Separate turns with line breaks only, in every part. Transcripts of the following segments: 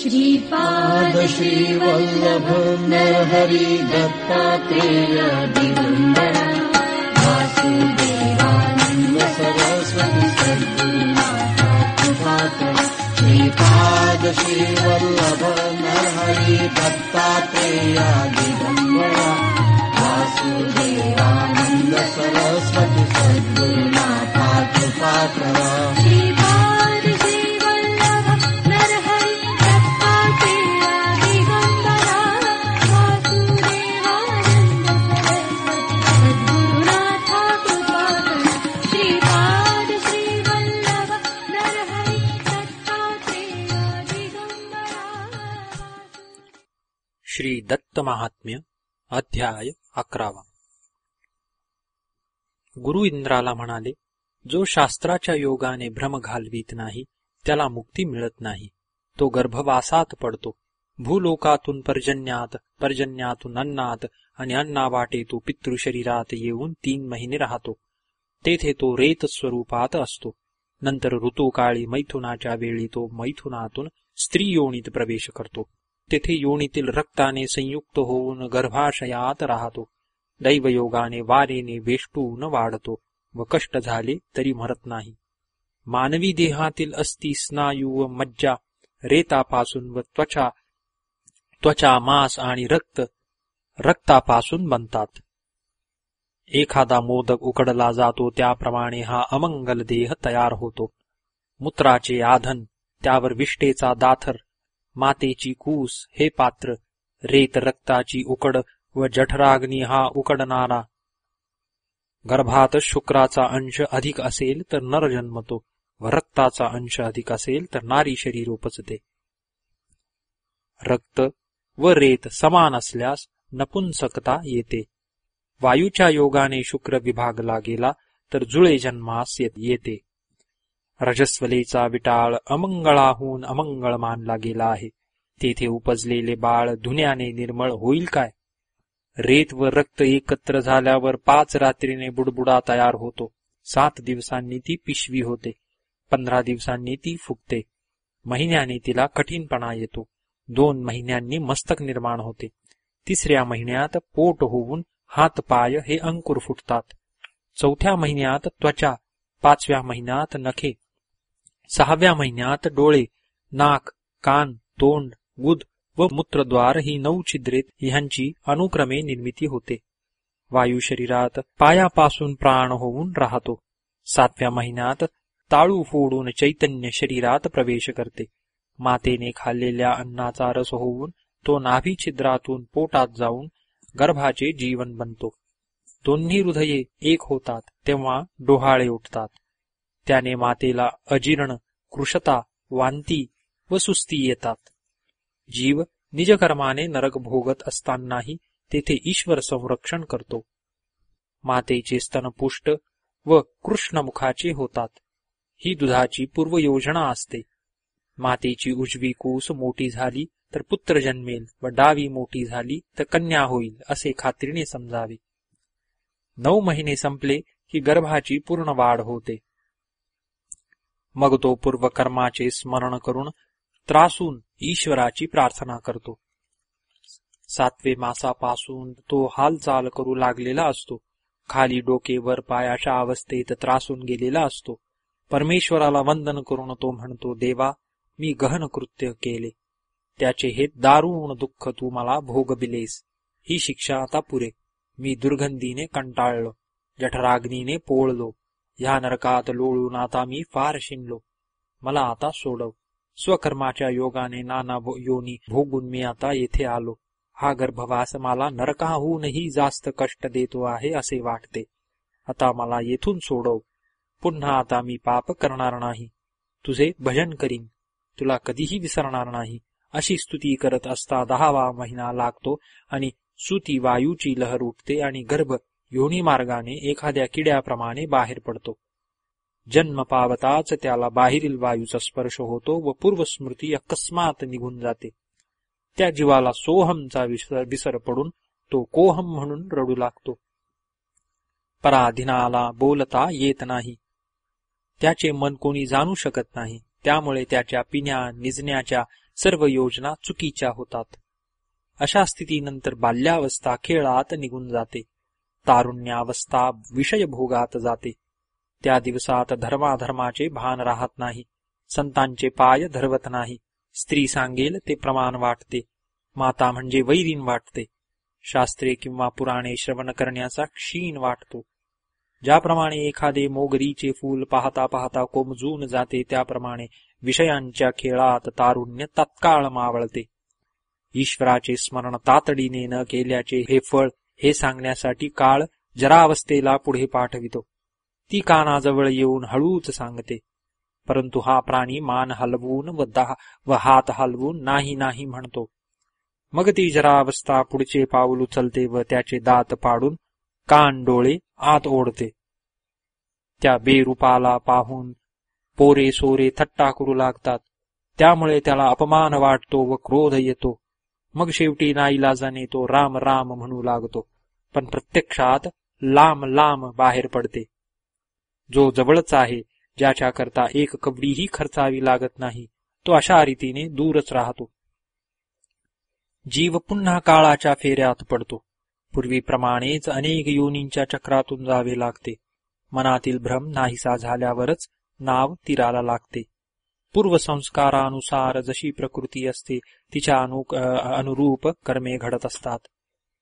श्रीपाद श्रीवल्लभ नरहरि दत्तात्रेय दिगम्बर वासुदेवानन्द सरस्वती सद्गुरुनाथ कृपाकर श्रीपाद श्रीवल्लभ नरहरि दत्तात्रेय दिगम्बर वासुदेवानन्द सरस्वती सद्गुरुनाथ कृपाकर
महात्म्य अध्याय अकरावा. गुरु इंद्राला म्हणाले जो शास्त्राच्या योगाने भ्रम घालवीत नाही त्याला मुक्ती मिळत नाही. तो गर्भवासात पडतो. भूलोकातून पर्जन्यात पर्जन्यातून अन्नात आणि अन्नावाटे तो पितृशरीरात येऊन तीन महिने राहतो. तेथे तो रेत स्वरूपात असतो. नंतर ऋतुकाळी मैथुनाच्या वेळी तो मैथुनातून स्त्री योनीत प्रवेश करतो. तेथे योनीतील रक्ताने संयुक्त होऊन गर्भाशयात राहतो। दैवयोगाने वारेने वेष्टून वाढतो व कष्ट झाले तरी मरत नाही। मानवी देहातील अस्थि स्नायू व मज्जा रेतापासून व त्वचा त्वचा मांस आणि रक्त रक्तापासून बनतात। एखादा मोदक उकडला जातो त्याप्रमाणे हा अमंगल देह तयार होतो। मूत्राचे आधन त्यावर विष्टेचा दाथर मातेची कूस हे पात्र रेत रक्ताची उकड व जठराग्नी हा उकडणारा. गर्भात शुक्राचा अंश अधिक असेल तर नर जन्मतो व रक्ताचा अंश अधिक असेल तर नारी शरीर उपजते. रक्त व रेत समान असल्यास नपुंसकता येते. वायूच्या योगाने शुक्र विभागला गेला तर जुळे जन्मास येते रजस्वलेचा विटाळ अमंगळाहून अमंगळ मानला गेला आहे. तेथे उपजलेले बाळ धुन्याने निर्मळ होईल काय? रेत व रक्त एकत्र झाल्यावर पाच रात्रीने बुडबुडा तयार होतो. सात दिवसांनी ती पिशवी होते. पंधरा दिवसांनी ती फुगते. महिन्याने तिला कठीणपणा येतो. दोन महिन्यांनी मस्तक निर्माण होते. तिसऱ्या महिन्यात पोट होऊन हात पाय हे अंकुर फुटतात. चौथ्या महिन्यात त्वचा. पाचव्या महिन्यात नखे. सहाव्या महिन्यात डोळे नाक कान तोंड गुद व मूत्रद्वार ही नऊ छिद्रेत ह्यांची अनुक्रमे निर्मिती होते. वायू शरीरात पायापासून प्राण होऊन राहतो. सातव्या महिन्यात ताळू फोडून चैतन्य शरीरात प्रवेश करते. मातेने खाल्लेल्या अन्नाचा रस होऊन तो नाभी छिद्रातून पोटात जाऊन गर्भाचे जीवन बनतो. दोन्ही हृदये एक होतात तेव्हा डोहाळे उठतात. त्याने मातेला अजीर्ण कृशता वांती व सुस्ती येतात. जीव निजकर्माने नरक भोगत असतानाही तेथे ईश्वर संरक्षण करतो. मातेचे स्तनपुष्ट व कृष्णमुखाचे होतात. ही दुधाची पूर्वयोजना असते. मातेची उजवी कूस मोठी झाली तर पुत्र जन्मेल व डावी मोठी झाली तर कन्या होईल असे खात्रीने समजावे. नऊ महिने संपले की गर्भाची पूर्ण वाढ होते. मग तो पूर्वकर्माचे स्मरण करून त्रासून ईश्वराची प्रार्थना करतो. सातवे मासापासून तो हालचाल करू लागलेला असतो. खाली डोके वर पायाच्या अवस्थेत त्रासून गेलेला असतो. परमेश्वराला वंदन करून तो म्हणतो देवा मी गहन कृत्य केले. त्याचे हे दारुण दुःख तू मला भोगबिलेस. ही शिक्षा आता पुरे. मी दुर्गंधीने कंटाळलो. जठराग्नीने पोळलो. ह्या नरकात लोळून आता मी फार शिनलो मला आता सोडव. स्वकर्माच्या योगाने नाना भो- योनी भोगून मी आता येथे आलो. हा गर्भवास मला नरकाहूनही जास्त कष्ट देतो आहे असे वाटते. आता मला येथून सोडव. पुन्हा आता मी पाप करणार नाही. तुझे भजन करीन. तुला कधीही विसरणार नाही. अशी स्तुती करत असता दहावा महिना लागतो आणि सुती वायूची लहर उठते आणि गर्भ योनी मार्गाने एखाद्या किड्याप्रमाणे बाहेर पडतो. जन्म पावताच त्याला बाहेरील वायूचा स्पर्श होतो व पूर्वस्मृती अकस्मात निघून जाते. त्या जीवाला सोहमचा विसर विसर पडून तो कोहम म्हणून रडू लागतो. पराधीनाला बोलता येत नाही. त्याचे मन कोणी जाणू शकत नाही. त्यामुळे त्याच्या पिण्या निजण्याच्या सर्व योजना चुकीच्या होतात. अशा स्थितीनंतर बाल्यावस्था खेळात निघून जाते. तारुण्यावस्था विषयभोगात जाते. त्या दिवसात धर्माधर्माचे भान राहत नाही. संतांचे पाय धरवत नाही. स्त्री सांगेल ते प्रमाण वाटते. माता म्हणजे वैरीन वाटते. शास्त्रे किंवा पुराणे श्रवण करण्याचा क्षीण वाटतो. ज्याप्रमाणे एखादे मोगरीचे फूल पाहता पाहता कोमजून जाते त्याप्रमाणे विषयांच्या खेळात तारुण्य तत्काळ मावळते. ईश्वराचे स्मरण तातडीने न केल्याचे हे फळ हे सांगण्यासाठी काळ जरावस्थेला पुढे पाठवितो. ती कानाजवळ येऊन हळूच सांगते परंतु हा प्राणी मान हलवून व दहा व हात हलवून नाही नाही म्हणतो. मग ती जरावस्था पुढचे पाऊल उचलते व त्याचे दात पाडून कान डोळे आत ओढते. त्या बेरूपाला पाहून पोरे सोरे थट्टा करू लागतात. त्यामुळे त्याला अपमान वाटतो व क्रोध येतो. मग शेवटी नाईलाजाने तो राम राम म्हणू लागतो. पण प्रत्यक्षात लांब लांब बाहेर पडते. जो जवळच आहे ज्याच्याकरता एक कवडीही खर्चावी लागत नाही तो अशा रीतीने दूरच राहतो. जीव पुन्हा काळाच्या फेऱ्यात पडतो. पूर्वीप्रमाणेच अनेक योनींच्या चक्रातून जावे लागते. मनातील भ्रम नाहीसा झाल्यावरच नाव तीराला लागते. पूर्वसंस्कारानुसार जशी प्रकृती असते तिच्या अनु अनुरूप कर्मे घडत असतात.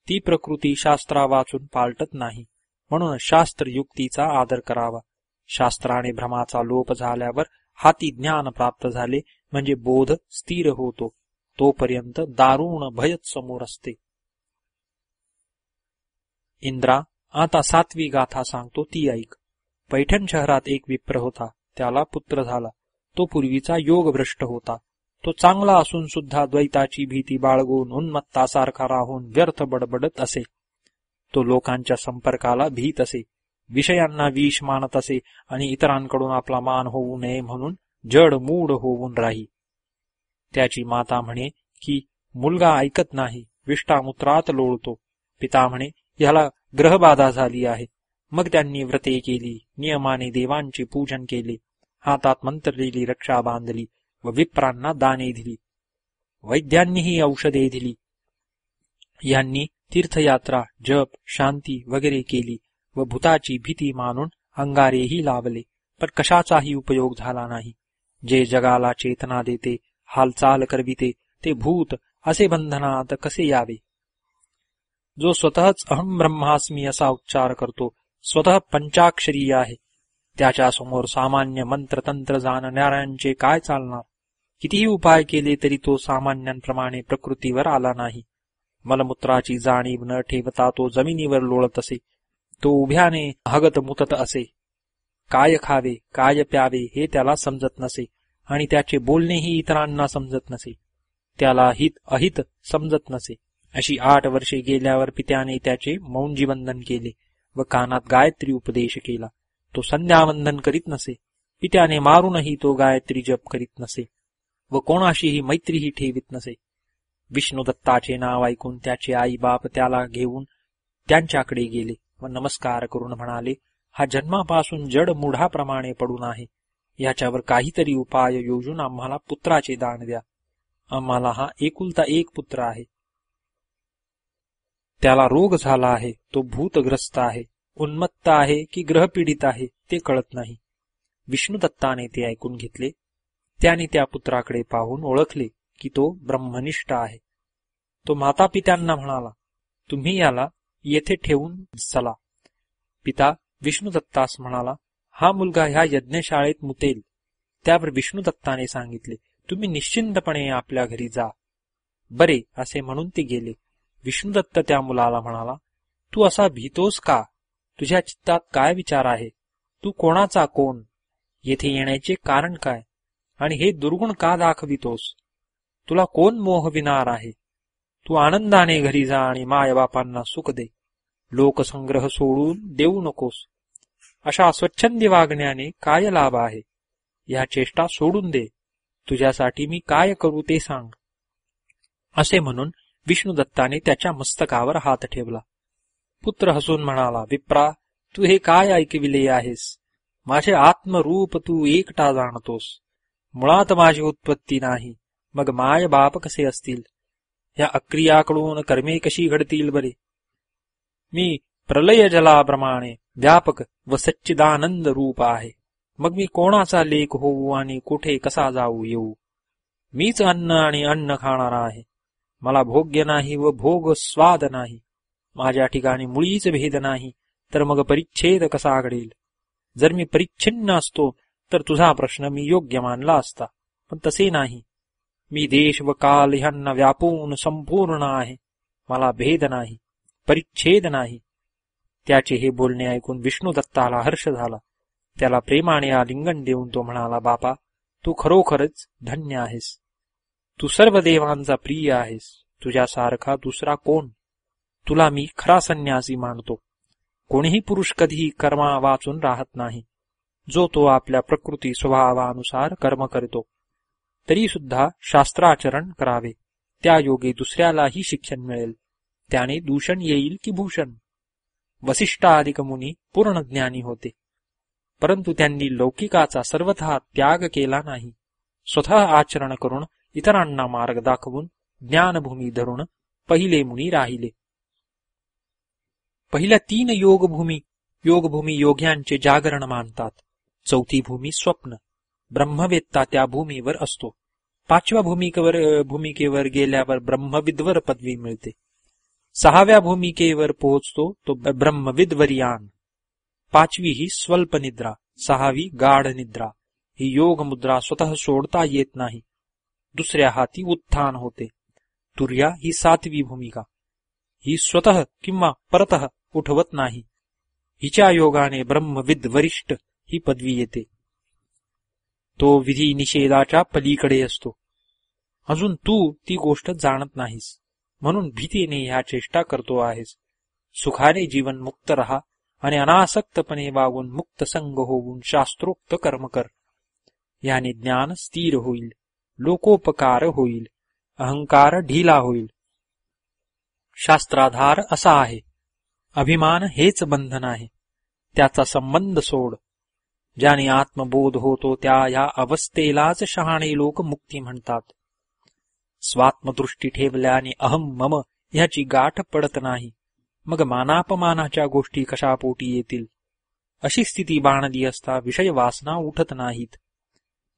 ती प्रकृती शास्त्रा वाचून पालटत नाही. म्हणून शास्त्र युक्तीचा आदर करावा. शास्त्राने भ्रमाचा लोप झाल्यावर हाती ज्ञान प्राप्त झाले म्हणजे बोध स्थिर होतो. तोपर्यंत दारुण भयच समोर असते. इंद्रा आता सातवी गाथा सांगतो ती ऐक. पैठण शहरात एक विप्र होता. त्याला पुत्र झाला. तो पूर्वीचा योगभ्रष्ट होता. तो चांगला असून सुद्धा द्वैताची भीती बाळगून उन्मत्तासारखा राहून व्यर्थ बडबडत असे. तो लोकांच्या संपर्काला भीत असे. विषयांना विष मानत असे आणि इतरांकडून आपला मान होऊ नये म्हणून जड मूड होऊन राही. त्याची माता म्हणे की मुलगा ऐकत नाही विष्टामुत्रात लोळतो. पिता म्हणे ह्याला ग्रहबाधा झाली आहे. मग त्यांनी व्रते केली नियमाने देवांचे पूजन केले. हातात मंत्र दिली रक्षा बांधली व विप्रांना दाने दिली. वैद्यांनीही औषधे दिली. यांनी तीर्थयात्रा जप शांती वगैरे केली व भूताची भीती मानून अंगारेही लावले. पण कशाचाही उपयोग झाला नाही. जे जगाला चेतना देते हालचाल करविते ते भूत असे बंधनात कसे यावे? जो स्वतःच अहम ब्रह्मास्मी असा उच्चार करतो स्वतः पंचाक्षरी आहे. त्याच्यासमोर सामान्य मंत्रतंत्र जाणणाऱ्यांचे काय चालणार? कितीही उपाय केले तरी तो सामान्यांप्रमाणे प्रकृतीवर आला नाही. मलमूत्राची जाणीव न ठेवता तो जमिनीवर लोळत असे. तो उभ्याने हगत मुतत असे. काय खावे काय प्यावे हे त्याला समजत नसे आणि त्याचे बोलणेही इतरांना समजत नसे. त्याला हित अहित समजत नसे. अशी आठ वर्षे गेल्यावर पित्याने त्याचे मौंजीबंधन केले व कानात गायत्री उपदेश केला. तो संध्यावंदन करीत नसे. पित्याने मारूनही तो गायत्री जप करीत नसे. व कोणाशीही मैत्रीही ठेवीत नसे. विष्णुदत्ताचे नाव ऐकून त्याचे आई बाप त्याला घेऊन त्यांच्याकडे गेले व नमस्कार करून म्हणाले हा जन्मापासून जड मुढाप्रमाणे पडून आहे. याच्यावर काहीतरी उपाय योजून आम्हाला पुत्राचे दान द्या. आम्हाला हा एकुलता एक पुत्र आहे. त्याला रोग झाला आहे तो भूतग्रस्त आहे. उन्मत्त आहे की ग्रहपीडित आहे ते कळत नाही. विष्णुदत्ताने ते ऐकून घेतले. त्याने त्या पुत्राकडे पाहून ओळखले की तो ब्रह्मनिष्ठ आहे. तो माता पित्यांना म्हणाला तुम्ही याला येथे ठेवून चला. पिता विष्णुदत्तास म्हणाला हा मुलगा ह्या यज्ञशाळेत मुतेल. त्यावर विष्णुदत्ताने सांगितले तुम्ही निश्चिंतपणे आपल्या घरी जा. बरे असे म्हणून ते गेले. विष्णुदत्त त्या मुलाला म्हणाला तू असा भीतोस का? तुझ्या चित्तात काय विचार आहे? तू कोणाचा कोण? येथे येण्याचे कारण काय? आणि हे दुर्गुण का दाखवितोस? तुला कोण मोह विणार आहे? तू आनंदाने घरी जा आणि मायबापांना सुख दे. लोकसंग्रह सोडून देऊ नकोस. अशा स्वच्छंदी वागण्याने काय लाभ आहे? या चेष्टा सोडून दे. तुझ्यासाठी मी काय करू ते सांग. असे म्हणून विष्णुदत्ताने त्याच्या मस्तकावर हात ठेवला. पुत्र हसून म्हणाला विप्रा तू हे काय ऐकविले आहेस? माझे आत्मरूप तू एकटा जाणतोस. मुळात माझी उत्पत्ती नाही. मग माय बाप कसे असतील? या अक्रियाकडून कर्मे कशी घडतील बरे? मी प्रलय जलाप्रमाणे व्यापक व सच्चिदानंद रूप आहे. मग मी कोणाचा लेख होऊ आणि कुठे कसा जाऊ येऊ? मीच अन्न आणि अन्न खाणारा आहे. मला भोग्य नाही व भोग स्वाद नाही. माझ्या ठिकाणी मुळीच भेद नाही तर मग परिच्छेद कसा घडेल? जर मी परिच्छिन्न असतो तर तुझा प्रश्न मी योग्य मानला असता पण तसे नाही. मी देश व काल ह्यांना व्यापून संपूर्ण आहे मला भेद नाही परिच्छेद नाही. त्याचे हे बोलणे ऐकून विष्णू दत्ताला हर्ष झाला. त्याला प्रेमाने आलिंगन देऊन तो म्हणाला बापा तू खरोखरच धन्य आहेस. तू सर्व देवांचा प्रिय आहेस. तुझ्यासारखा दुसरा कोण तुला मी खरा संन्यासी मानतो. कोणीही पुरुष कधीही कर्मा वाचून राहत नाही. जो तो आपल्या प्रकृती स्वभावानुसार कर्म करतो. तरी सुद्धा शास्त्राचरण करावे. त्या योगे दुसऱ्यालाही शिक्षण मिळेल. त्याने दूषण येईल की भूषण? वसिष्ठाधिक मुनी पूर्ण ज्ञानी होते. परंतु त्यांनी लौकिकाचा सर्वथा त्याग केला नाही. स्वतः आचरण करून इतरांना मार्ग दाखवून ज्ञानभूमी धरून पहिले मुनी राहिले. पहिल्या तीन योगभूमी योगभूमी योग्यांचे जागरण मानतात. चौथी भूमी स्वप्न. ब्रह्मवेत्ता त्या भूमीवर असतो. पाचव्या भूमिकेवर भूमिकेवर गेल्यावर ब्रह्मविद्वर पदवी मिळते. सहाव्या भूमिकेवर पोहोचतो तो ब्रह्मविद्वरियान. पाचवी ही स्वल्प निद्रा सहावी गाढ निद्रा ही योग मुद्रा स्वतः सोडता येत नाही. दुसऱ्या हाती उत्थान होते. तुर्या ही सातवी भूमिका. ही स्वतः किंवा परतः उठवत नाही. हिच्या योगाने ब्रह्मविद वरिष्ठ ही पदवी येते. तो विधी निषेधाच्या पलीकडे असतो. अजून तू ती गोष्ट जाणत नाहीस. म्हणून भीतीने ह्या चेष्टा करतो आहेस. सुखाने जीवन मुक्त रहा आणि अनासक्तपणे वागून मुक्त संग होऊन शास्त्रोक्त कर्म कर. याने ज्ञान स्थिर होईल लोकोपकार होईल अहंकार ढिला होईल. शास्त्राधार असा आहे. अभिमान हेच बंधन आहे. त्याचा संबंध सोड. ज्याने आत्मबोध होतो त्या या अवस्थेलाच शहाणे लोक मुक्ती म्हणतात. स्वात्मदृष्टी ठेवल्याने अहम मम ह्याची गाठ पडत नाही. मग मानापमानाच्या गोष्टी कशा पोटी येतील? अशी स्थिती बाणली असता विषय वासना उठत नाहीत.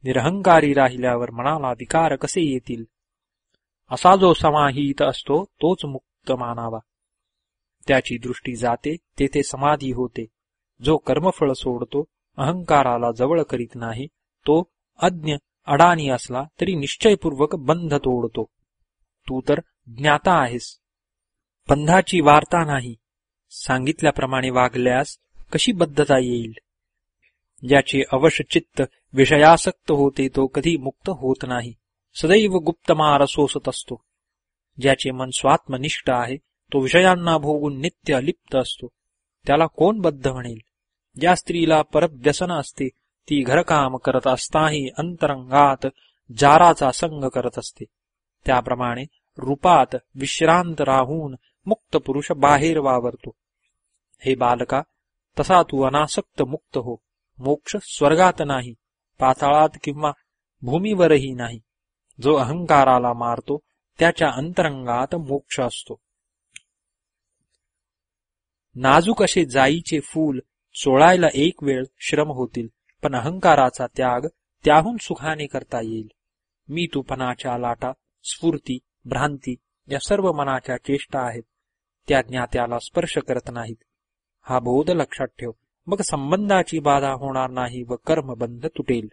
निरहंकारी राहिल्यावर मनाला विकार कसे येतील? असा जो समाहित असतो तोच मुक्त मानावा. त्याची दृष्टी जाते तेथे समाधी होते. जो कर्मफळ सोडतो अहंकाराला जवळ करीत नाही तो अज्ञ अडाणी असला तरी निश्चयपूर्वक बंध तोडतो. तू तर ज्ञाता आहेस. बंधाची वार्ता नाही. सांगितल्याप्रमाणे वागल्यास कशी बद्धता येईल? ज्याचे अवश चित्त विषयासक्त होते तो कधी मुक्त होत नाही. सदैव गुप्तमार सोसत असतो. ज्याचे मन स्वात्मनिष्ठ आहे तो विषयांना भोगून नित्य लिप्त असतो. त्याला कोण बद्ध म्हणेल? ज्या स्त्रीला परव्यसन असते ती घरकाम करत असताही अंतरंगात जाराचा संग करत असते. त्याप्रमाणे रूपात विश्रांत राहून मुक्त पुरुष बाहेर वावरतो. हे बालका तसा तू अनासक्त मुक्त हो. मोक्ष स्वर्गात नाही पाताळात किंवा भूमीवरही नाही. जो अहंकाराला मारतो त्याच्या अंतरंगात मोक्ष असतो. नाजूक असे जाईचे फूल चोळायला एक वेळ श्रम होतील पण अहंकाराचा त्याग त्याहून सुखाने करता येईल. मी तुपणाच्या लाटा स्फूर्ती भ्रांती या सर्व मनाच्या चेष्टा आहेत. त्या ज्ञात्याला स्पर्श करत नाहीत. हा बोध लक्षात ठेव. मग संबंधाची बाधा होणार नाही व कर्मबंध तुटेल.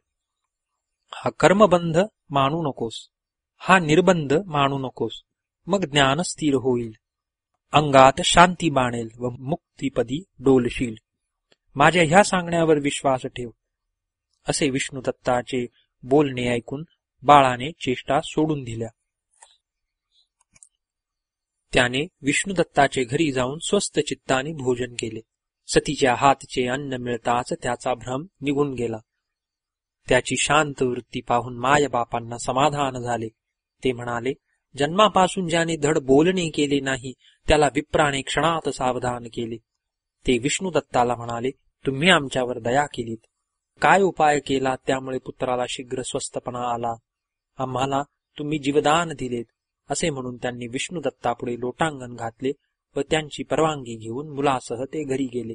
हा कर्मबंध मानू नकोस. हा निर्बंध मानू नकोस. मग ज्ञान स्थिर होईल. अंगात शांती बाणेल व मुक्तीपदी डोलशील. माझ्या ह्या सांगण्यावर विश्वास ठेव. असे विष्णुदत्ताचे बोलणे ऐकून बाळाने चेष्टा सोडून दिल्या. त्याने विष्णुदत्ताचे घरी जाऊन स्वस्त चित्ताने भोजन केले. सतीच्या हातचे अन्न मिळताच त्याचा भ्रम निघून गेला. त्याची शांत वृत्ती पाहून मायबापांना समाधान झाले. ते म्हणाले जन्मापासून ज्याने धड बोलणे केले नाही त्याला विप्राने क्षणात सावधान केले. ते विष्णुदत्ताला म्हणाले तुम्ही आमच्यावर दया केलीत. काय उपाय केला त्यामुळे पुत्राला शीघ्र स्वस्थपणा आला? आम्हाला तुम्ही जीवदान दिलेत. असे म्हणून त्यांनी विष्णू दत्तापुढे लोटांगण घातले व त्यांची परवानगी घेऊन मुलासह ते घरी गेले.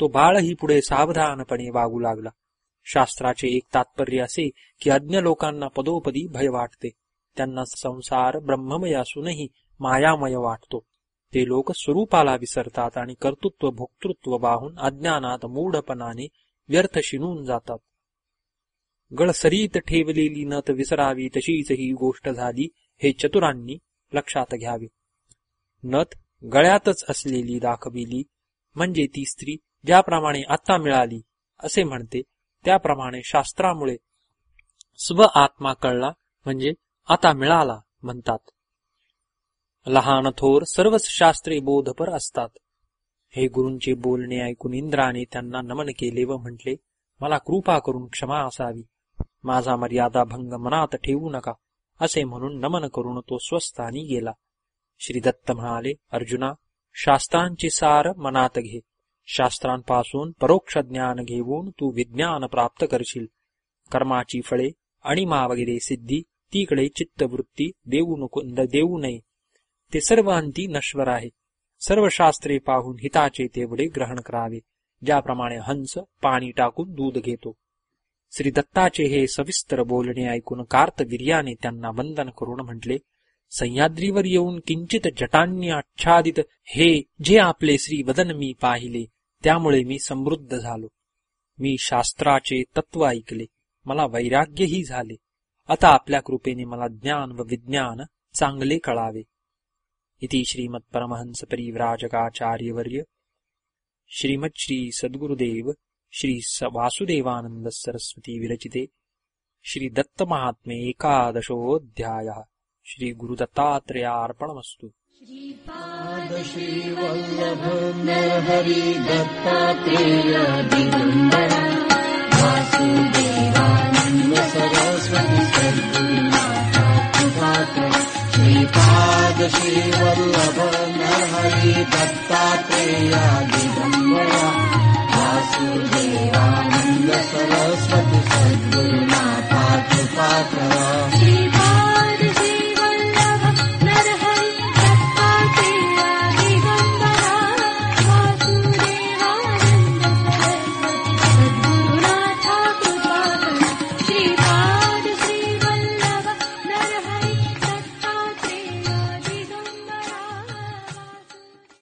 तो बाळही पुढे सावधानपणे वागू लागला. शास्त्राचे एक तात्पर्य असे की अज्ञ लोकांना पदोपदी भय वाटते. त्यांना संसार ब्रह्ममय असूनही मायामय वाटतो. ते लोक स्वरूपाला विसरतात आणि कर्तृत्व भोक्तृत्व वाहून अज्ञानात मूढपणाने व्यर्थ शिनून जातात. गळसरीत ठेवलेली नत विसरावी तशीच ही गोष्ट झाली हे चतुरांनी लक्षात घ्यावे. नथ गळ्यातच असलेली दाखविली म्हणजे ती स्त्री ज्याप्रमाणे आता मिळाली असे म्हणते त्याप्रमाणे शास्त्रामुळे स्व आत्मा कळला म्हणजे आता मिळाला म्हणतात. लहान थोर सर्वच शास्त्रे बोधपर असतात. हे गुरूंचे बोलणे ऐकून इंद्राने त्यांना नमन केले व म्हटले मला कृपा करून क्षमा असावी. माझा मर्यादा भंग मनात ठेवू नका. असे म्हणून नमन करून तो स्वस्थानी गेला. श्री दत्त म्हणाले अर्जुना शास्त्रांचे सार मनात घे. शास्त्रांपासून परोक्ष ज्ञान घेऊन तू विज्ञान प्राप्त करशील. कर्माची फळे अणिमा वगैरे सिद्धी तीकडे चित्तवृत्ती देऊ नको देऊ नये. ते सर्व अंती नश्वर आहे. सर्व शास्त्रे पाहून हिताचे तेवढे ग्रहण करावे. ज्याप्रमाणे हंस पाणी टाकून दूध घेतो. श्री दत्ताचे हे सविस्तर बोलणे ऐकून कार्तवीर्याने त्यांना वंदन करून म्हटले सह्याद्रीवर येऊन किंचित जटांनी आच्छादित हे जे आपले श्री वदन मी पाहिले त्यामुळे मी समृद्ध झालो. मी शास्त्राचे तत्व ऐकले. मला वैराग्यही झाले. आता आपल्या कृपेने मला ज्ञान व विज्ञान चांगले कळावे. इति श्रीमत् परमहंस परिव्राजकाचार्यवर्य श्रीमत् श्री सद्गुरुदेव श्री स- वासुदेवानंद सरस्वती विरचिते श्री दत्त महात्मे एकादशोऽध्यायः. श्री गुरुदत्तात्रयार्पणमस्तु.
श्रीवल्लभ दत्तात्रेय सरस्वती श्री वल्लभ न हरि दत्ताया